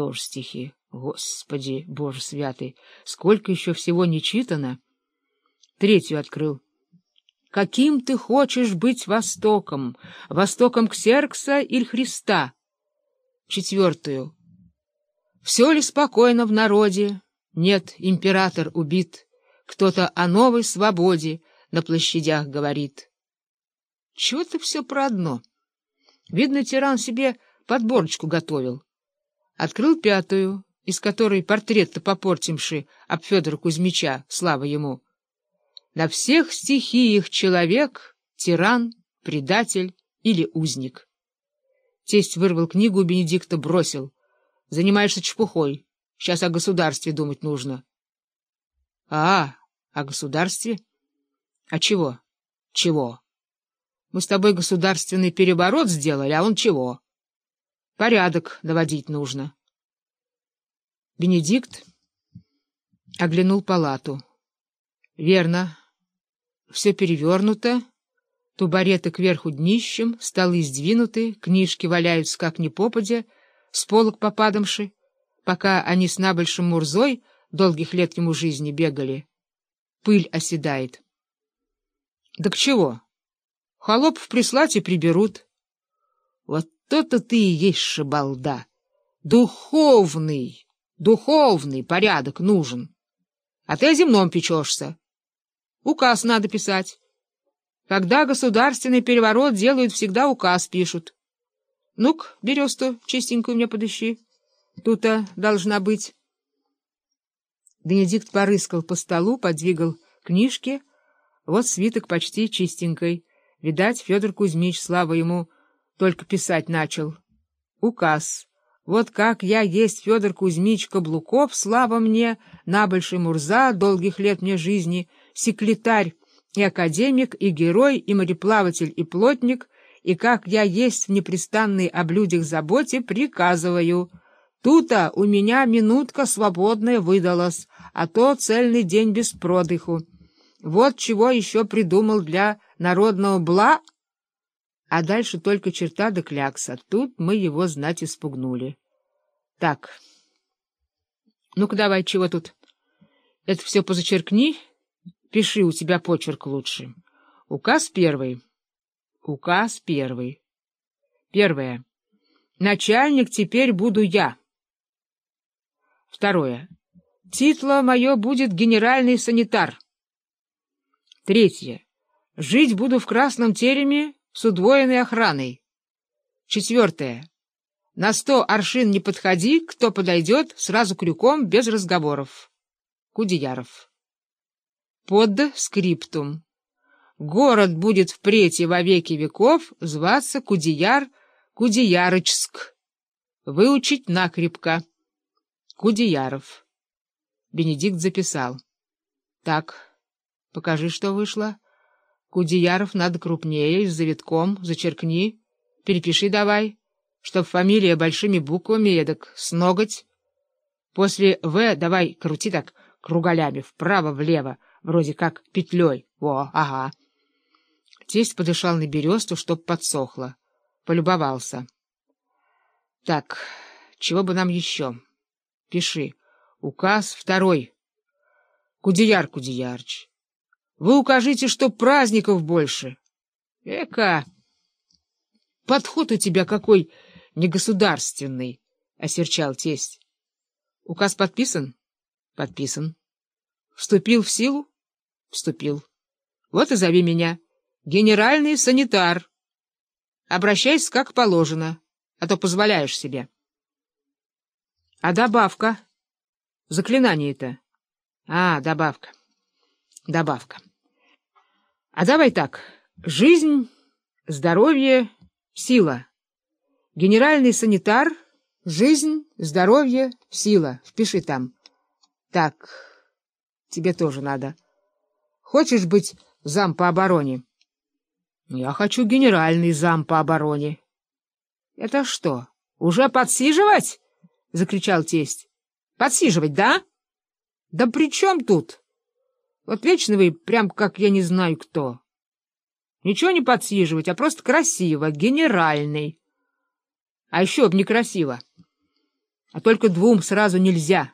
Тоже стихи. Господи, Боже святый, сколько еще всего не читано. Третью открыл. Каким ты хочешь быть Востоком? Востоком Ксеркса или Христа? Четвертую. Все ли спокойно в народе? Нет, император убит. Кто-то о новой свободе на площадях говорит. Чего ты все про одно? Видно, тиран себе подборочку готовил. Открыл пятую, из которой портрет-то попортимши об Федора Кузьмича, слава ему. На всех стихиях человек — тиран, предатель или узник. Тесть вырвал книгу, Бенедикта бросил. Занимаешься чепухой. Сейчас о государстве думать нужно. А, о государстве? А чего? Чего? Мы с тобой государственный переворот сделали, а он чего? Порядок наводить нужно. Бенедикт оглянул палату. Верно. Все перевернуто, тубареты кверху днищем, столы сдвинуты, книжки валяются как ни попадя, с полок попадамши, пока они с набольшим Мурзой долгих лет ему жизни бегали. Пыль оседает. — Так чего? Холопов прислать и приберут. Вот то-то ты и есть шабалда. Духовный, духовный порядок нужен. А ты о земном печешься. Указ надо писать. Когда государственный переворот делают, всегда указ пишут. Ну-ка, бересту чистенькую мне подыщи. Тут-то должна быть. Бенедикт порыскал по столу, подвигал книжки. Вот свиток почти чистенькой. Видать, Федор Кузьмич, слава ему, только писать начал. Указ. Вот как я есть Федор Кузьмич Каблуков, слава мне, набольший Мурза, долгих лет мне жизни, секретарь и академик, и герой, и мореплаватель, и плотник, и как я есть в непрестанной о людях заботе, приказываю. Тута у меня минутка свободная выдалась, а то цельный день без продыху. Вот чего еще придумал для народного бла... А дальше только черта да клякса. Тут мы его знать испугнули. Так. Ну-ка давай, чего тут? Это все позачеркни. Пиши, у тебя почерк лучше. Указ первый. Указ первый. Первое. Начальник теперь буду я. Второе. Титла мое будет генеральный санитар. Третье. Жить буду в красном тереме с удвоенной охраной. Четвертое. На сто аршин не подходи, кто подойдет, сразу крюком, без разговоров. Кудеяров. Под скриптум. Город будет впредь и во веки веков зваться Кудеяр Кудеярочск. Выучить накрепко. Кудеяров. Бенедикт записал. Так... Покажи, что вышло. Кудеяров надо крупнее, с завитком, зачеркни. Перепиши давай, чтоб фамилия большими буквами, эдак, с ноготь. После «В» давай крути так кругалями, вправо-влево, вроде как петлей. Во, ага. Тесть подышал на бересту, чтоб подсохло. Полюбовался. Так, чего бы нам еще? Пиши. Указ второй. Кудеяр Кудеярч. Вы укажите, что праздников больше. Эка! Подход у тебя какой негосударственный, — осерчал тесть. Указ подписан? Подписан. Вступил в силу? Вступил. Вот и зови меня. Генеральный санитар. Обращайся как положено, а то позволяешь себе. А добавка? Заклинание-то? А, добавка. Добавка. А давай так. Жизнь, здоровье, сила. Генеральный санитар, жизнь, здоровье, сила. Впиши там. Так, тебе тоже надо. Хочешь быть зам по обороне? Я хочу генеральный зам по обороне. Это что, уже подсиживать? Закричал тесть. Подсиживать, да? Да при чем тут? Вот вечно вы прям как я не знаю кто. Ничего не подсиживать, а просто красиво, генеральный. А еще б некрасиво. а только двум сразу нельзя.